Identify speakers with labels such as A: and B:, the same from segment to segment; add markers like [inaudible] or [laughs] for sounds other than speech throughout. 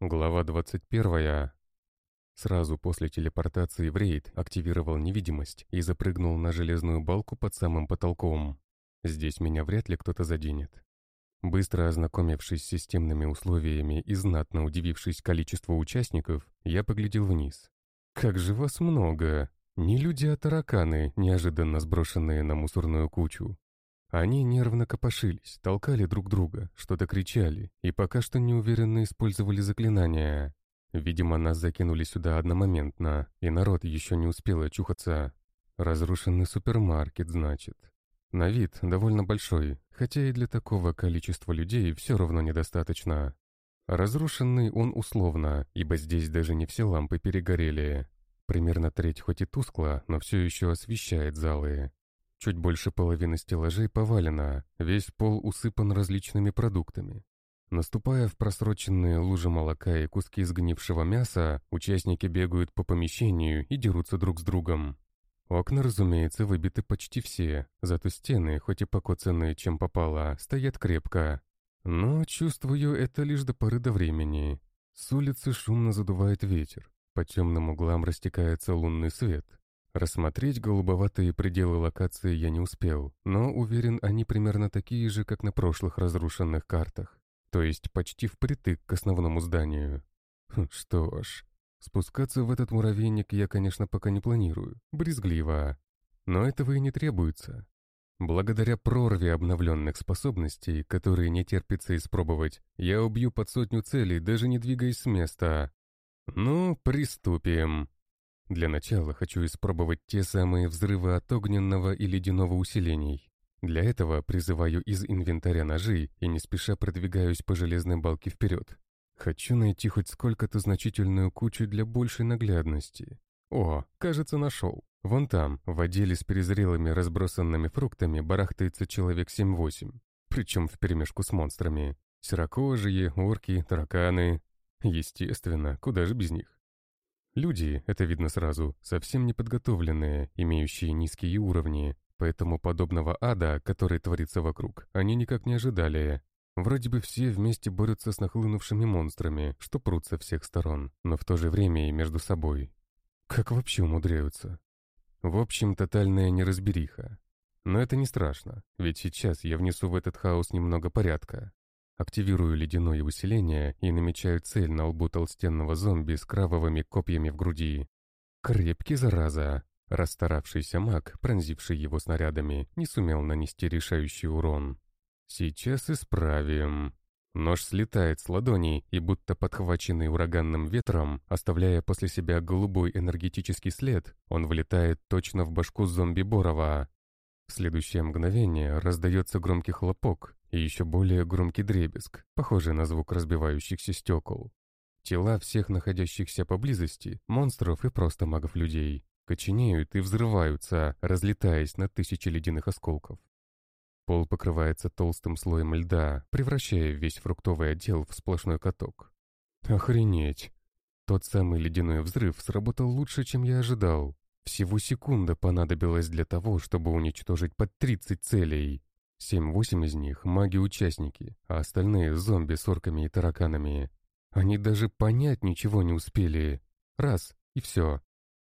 A: Глава 21. Сразу после телепортации в рейд активировал невидимость и запрыгнул на железную балку под самым потолком. Здесь меня вряд ли кто-то заденет. Быстро ознакомившись с системными условиями и знатно удивившись количеству участников, я поглядел вниз. Как же вас много! Не люди, а тараканы, неожиданно сброшенные на мусорную кучу. Они нервно копошились, толкали друг друга, что-то кричали и пока что неуверенно использовали заклинания. Видимо, нас закинули сюда одномоментно, и народ еще не успел очухаться. Разрушенный супермаркет, значит. На вид довольно большой, хотя и для такого количества людей все равно недостаточно. Разрушенный он условно, ибо здесь даже не все лампы перегорели. Примерно треть хоть и тускло, но все еще освещает залы. Чуть больше половины стеллажей повалено, весь пол усыпан различными продуктами. Наступая в просроченные лужи молока и куски сгнившего мяса, участники бегают по помещению и дерутся друг с другом. Окна, разумеется, выбиты почти все, зато стены, хоть и покоцанные чем попало, стоят крепко. Но чувствую это лишь до поры до времени. С улицы шумно задувает ветер, по темным углам растекается лунный свет. Рассмотреть голубоватые пределы локации я не успел, но уверен, они примерно такие же, как на прошлых разрушенных картах. То есть почти впритык к основному зданию. Хм, что ж, спускаться в этот муравейник я, конечно, пока не планирую. Брезгливо. Но этого и не требуется. Благодаря прорве обновленных способностей, которые не терпится испробовать, я убью под сотню целей, даже не двигаясь с места. Ну, приступим. Для начала хочу испробовать те самые взрывы от огненного и ледяного усилений. Для этого призываю из инвентаря ножи и не спеша продвигаюсь по железной балке вперед. Хочу найти хоть сколько-то значительную кучу для большей наглядности. О, кажется, нашел. Вон там, в отделе с перезрелыми разбросанными фруктами, барахтается человек 7-8. Причем вперемешку с монстрами. Серокожие, орки, тараканы. Естественно, куда же без них. Люди, это видно сразу, совсем неподготовленные, имеющие низкие уровни, поэтому подобного ада, который творится вокруг, они никак не ожидали. Вроде бы все вместе борются с нахлынувшими монстрами, что прут со всех сторон, но в то же время и между собой. Как вообще умудряются? В общем, тотальная неразбериха. Но это не страшно, ведь сейчас я внесу в этот хаос немного порядка. Активирую ледяное усиление и намечаю цель на лбу толстенного зомби с кровавыми копьями в груди. Крепкий, зараза. Расстаравшийся маг, пронзивший его снарядами, не сумел нанести решающий урон. Сейчас исправим. Нож слетает с ладони и, будто подхваченный ураганным ветром, оставляя после себя голубой энергетический след, он влетает точно в башку зомби Борова. В следующее мгновение раздается громкий хлопок, и еще более громкий дребезг, похожий на звук разбивающихся стекол. Тела всех находящихся поблизости, монстров и просто магов-людей, коченеют и взрываются, разлетаясь на тысячи ледяных осколков. Пол покрывается толстым слоем льда, превращая весь фруктовый отдел в сплошной каток. Охренеть! Тот самый ледяной взрыв сработал лучше, чем я ожидал. Всего секунда понадобилась для того, чтобы уничтожить под 30 целей. Семь-восемь из них — маги-участники, а остальные — зомби с орками и тараканами. Они даже понять ничего не успели. Раз — и все.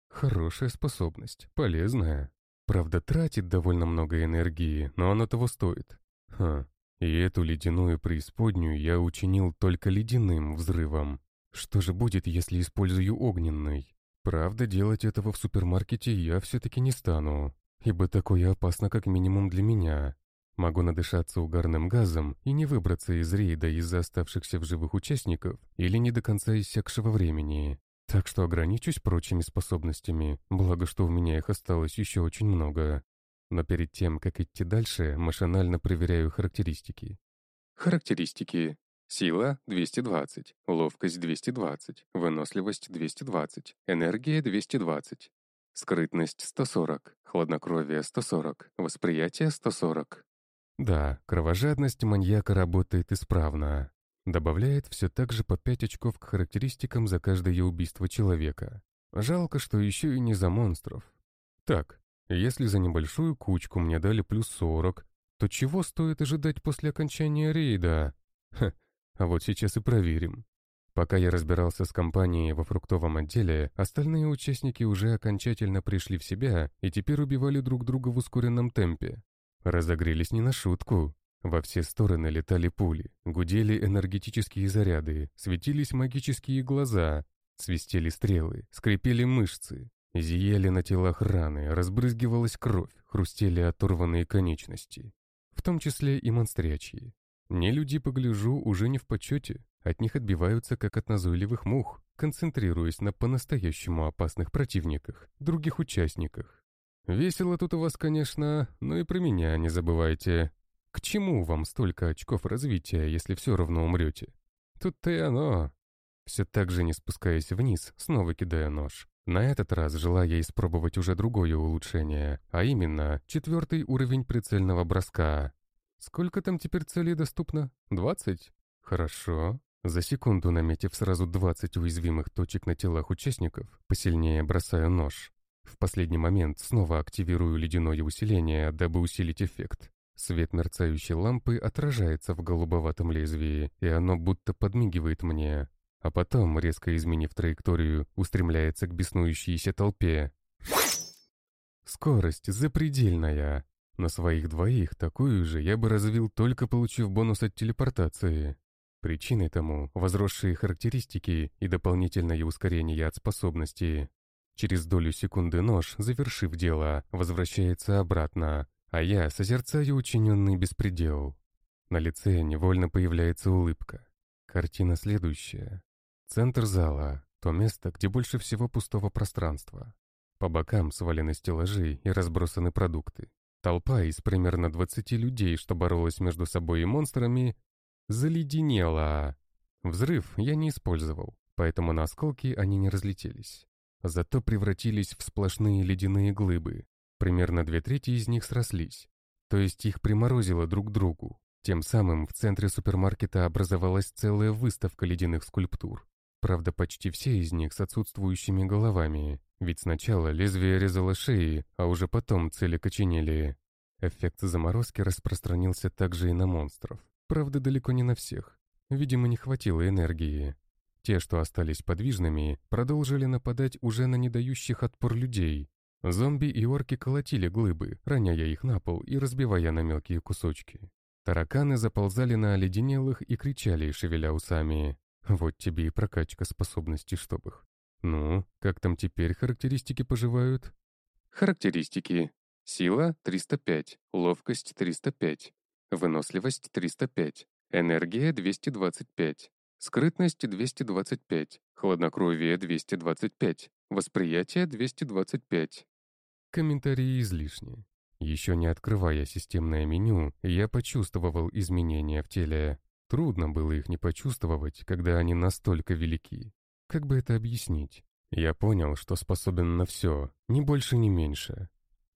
A: Хорошая способность, полезная. Правда, тратит довольно много энергии, но оно того стоит. Ха, и эту ледяную преисподнюю я учинил только ледяным взрывом. Что же будет, если использую огненный? Правда, делать этого в супермаркете я все-таки не стану, ибо такое опасно как минимум для меня. Могу надышаться угарным газом и не выбраться из рейда из-за оставшихся в живых участников или не до конца иссякшего времени. Так что ограничусь прочими способностями, благо что у меня их осталось еще очень много. Но перед тем, как идти дальше, машинально проверяю характеристики. Характеристики. Сила – 220, ловкость – 220, выносливость – 220, энергия – 220, скрытность – 140, хладнокровие – 140, восприятие – 140. Да, кровожадность маньяка работает исправно. Добавляет все так же по 5 очков к характеристикам за каждое убийство человека. Жалко, что еще и не за монстров. Так, если за небольшую кучку мне дали плюс 40, то чего стоит ожидать после окончания рейда? Ха, а вот сейчас и проверим. Пока я разбирался с компанией во фруктовом отделе, остальные участники уже окончательно пришли в себя и теперь убивали друг друга в ускоренном темпе. Разогрелись не на шутку. Во все стороны летали пули, гудели энергетические заряды, светились магические глаза, свистели стрелы, скрипели мышцы, зияли на телах раны, разбрызгивалась кровь, хрустели оторванные конечности. В том числе и монстрячьи. Не люди, погляжу, уже не в почете, от них отбиваются, как от назойливых мух, концентрируясь на по-настоящему опасных противниках, других участниках. Весело тут у вас, конечно, но и про меня не забывайте. К чему вам столько очков развития, если все равно умрете? Тут-то и оно. Все так же не спускаясь вниз, снова кидая нож. На этот раз желая испробовать уже другое улучшение, а именно четвертый уровень прицельного броска. Сколько там теперь целей доступно? Двадцать? Хорошо. За секунду наметив сразу 20 уязвимых точек на телах участников, посильнее бросаю нож. В последний момент снова активирую ледяное усиление, дабы усилить эффект. Свет мерцающей лампы отражается в голубоватом лезвии, и оно будто подмигивает мне. А потом, резко изменив траекторию, устремляется к беснующейся толпе. Скорость запредельная. На своих двоих такую же я бы развил, только получив бонус от телепортации. Причиной тому возросшие характеристики и дополнительное ускорение от способности. Через долю секунды нож, завершив дело, возвращается обратно, а я созерцаю учиненный беспредел. На лице невольно появляется улыбка. Картина следующая. Центр зала, то место, где больше всего пустого пространства. По бокам свалены стеллажи и разбросаны продукты. Толпа из примерно 20 людей, что боролась между собой и монстрами, заледенело. Взрыв я не использовал, поэтому на осколки они не разлетелись. Зато превратились в сплошные ледяные глыбы. Примерно две трети из них срослись. То есть их приморозило друг к другу. Тем самым в центре супермаркета образовалась целая выставка ледяных скульптур. Правда, почти все из них с отсутствующими головами, ведь сначала лезвие резало шеи, а уже потом цели коченели. Эффект заморозки распространился также и на монстров. Правда, далеко не на всех. Видимо, не хватило энергии. Те, что остались подвижными, продолжили нападать уже на недающих отпор людей. Зомби и орки колотили глыбы, роняя их на пол и разбивая на мелкие кусочки. Тараканы заползали на оледенелых и кричали, шевеля усами. Вот тебе и прокачка способностей штопых. Ну, как там теперь характеристики поживают? Характеристики. Сила — 305, ловкость — 305, Выносливость 305. Энергия 225. Скрытность 225. Хладнокровие 225. Восприятие 225. Комментарии излишни. Еще не открывая системное меню, я почувствовал изменения в теле. Трудно было их не почувствовать, когда они настолько велики. Как бы это объяснить? Я понял, что способен на все, ни больше, ни меньше.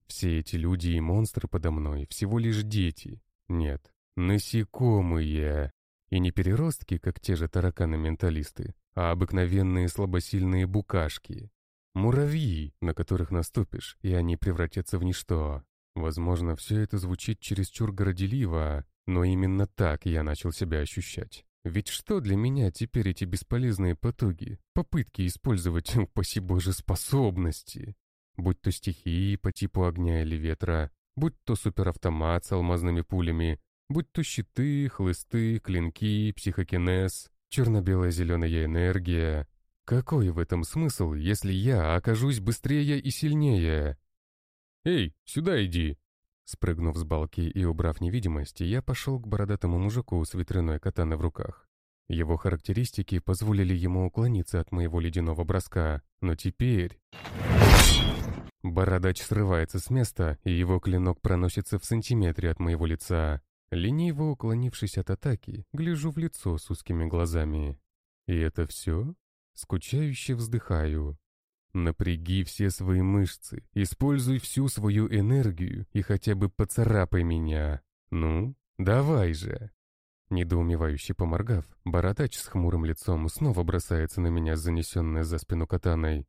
A: Все эти люди и монстры подо мной всего лишь дети, нет, насекомые. И не переростки, как те же тараканы-менталисты, а обыкновенные слабосильные букашки. Муравьи, на которых наступишь, и они превратятся в ничто. Возможно, все это звучит чересчур горделиво, но именно так я начал себя ощущать. Ведь что для меня теперь эти бесполезные потуги, попытки использовать, [laughs] упаси боже, способности? Будь то стихии по типу огня или ветра, Будь то суперавтомат с алмазными пулями, будь то щиты, хлысты, клинки, психокинез, черно-белая зеленая энергия. Какой в этом смысл, если я окажусь быстрее и сильнее? «Эй, сюда иди!» Спрыгнув с балки и убрав невидимость, я пошел к бородатому мужику с ветряной катаной в руках. Его характеристики позволили ему уклониться от моего ледяного броска, но теперь... Бородач срывается с места, и его клинок проносится в сантиметре от моего лица. Лениво уклонившись от атаки, гляжу в лицо с узкими глазами. И это все? Скучающе вздыхаю. Напряги все свои мышцы, используй всю свою энергию и хотя бы поцарапай меня. Ну, давай же. Недоумевающе поморгав, бородач с хмурым лицом снова бросается на меня, занесенная за спину катаной.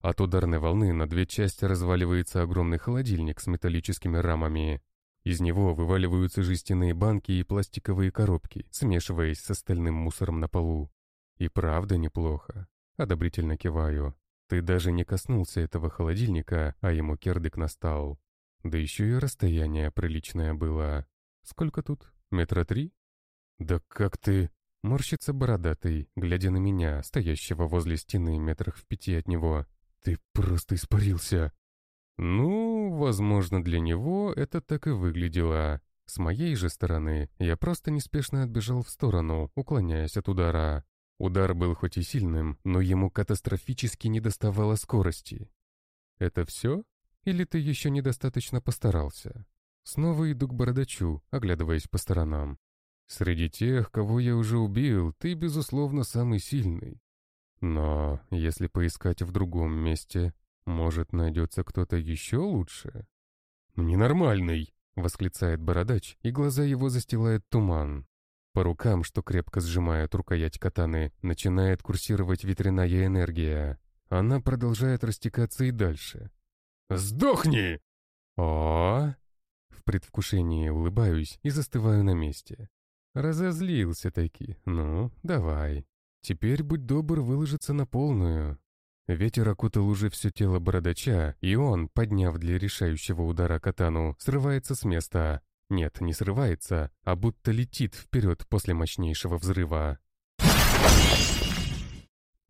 A: От ударной волны на две части разваливается огромный холодильник с металлическими рамами. Из него вываливаются жестяные банки и пластиковые коробки, смешиваясь с остальным мусором на полу. И правда неплохо. Одобрительно киваю. Ты даже не коснулся этого холодильника, а ему кердык настал. Да еще и расстояние приличное было. Сколько тут? Метра три? Да как ты... Морщится бородатый, глядя на меня, стоящего возле стены метрах в пяти от него. «Ты просто испарился!» Ну, возможно, для него это так и выглядело. С моей же стороны, я просто неспешно отбежал в сторону, уклоняясь от удара. Удар был хоть и сильным, но ему катастрофически недоставало скорости. «Это все? Или ты еще недостаточно постарался?» Снова иду к бородачу, оглядываясь по сторонам. Среди тех, кого я уже убил, ты, безусловно, самый сильный. Но если поискать в другом месте, может, найдется кто-то еще лучше? «Ненормальный!» — восклицает бородач, и глаза его застилает туман. По рукам, что крепко сжимает рукоять катаны, начинает курсировать ветряная энергия. Она продолжает растекаться и дальше. «Сдохни!» О, В предвкушении улыбаюсь и застываю на месте. Разозлился таки. Ну, давай. Теперь, будь добр, выложиться на полную. Ветер окутал уже все тело бородача, и он, подняв для решающего удара катану, срывается с места. Нет, не срывается, а будто летит вперед после мощнейшего взрыва.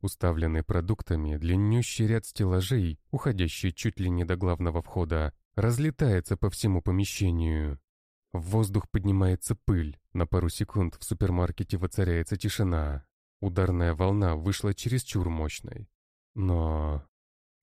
A: Уставленный продуктами, длиннющий ряд стеллажей, уходящий чуть ли не до главного входа, разлетается по всему помещению. В воздух поднимается пыль, на пару секунд в супермаркете воцаряется тишина. Ударная волна вышла чересчур мощной. Но...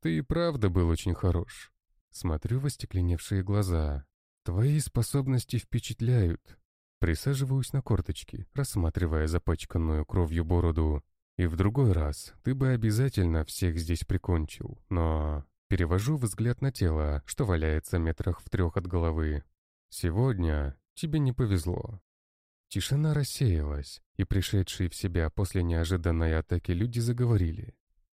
A: Ты и правда был очень хорош. Смотрю в остекленевшие глаза. Твои способности впечатляют. Присаживаюсь на корточки, рассматривая запачканную кровью бороду. И в другой раз ты бы обязательно всех здесь прикончил, но... Перевожу взгляд на тело, что валяется метрах в трех от головы. Сегодня тебе не повезло. Тишина рассеялась, и пришедшие в себя после неожиданной атаки люди заговорили.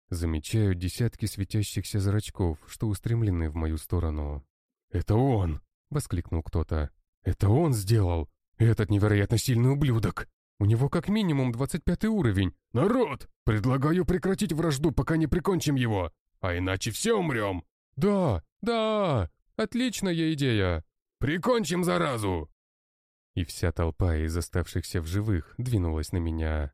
A: Замечаю десятки светящихся зрачков, что устремлены в мою сторону. «Это он!» — воскликнул кто-то. «Это он сделал! Этот невероятно сильный ублюдок! У него как минимум 25 уровень! Народ! Предлагаю прекратить вражду, пока не прикончим его! А иначе все умрем!» «Да! Да! Отличная идея!» Прикончим заразу!» И вся толпа из оставшихся в живых двинулась на меня.